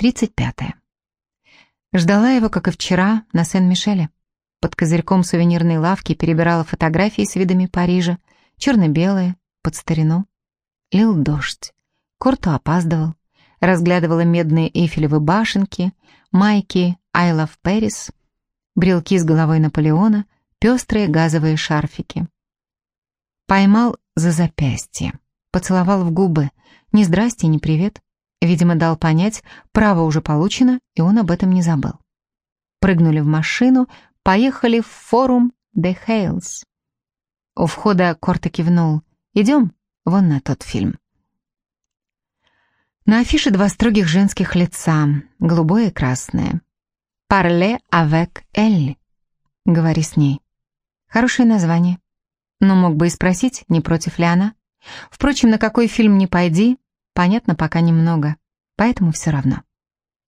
35. Ждала его, как и вчера, на Сен-Мишеле. Под козырьком сувенирной лавки перебирала фотографии с видами Парижа, черно-белые, под старину. Лил дождь. Корту опаздывал. Разглядывала медные эйфелевы башенки, майки «I love Paris», брелки с головой Наполеона, пестрые газовые шарфики. Поймал за запястье, поцеловал в губы. Ни здрасте, ни привет. Видимо, дал понять, право уже получено, и он об этом не забыл. Прыгнули в машину, поехали в форум The Hales. У входа Корта кивнул. «Идем вон на тот фильм». На афише два строгих женских лица, голубое и красное. «Parle avec elle» — «Говори с ней». Хорошее название. Но мог бы и спросить, не против ли она. Впрочем, на какой фильм не пойди, понятно пока немного, поэтому все равно.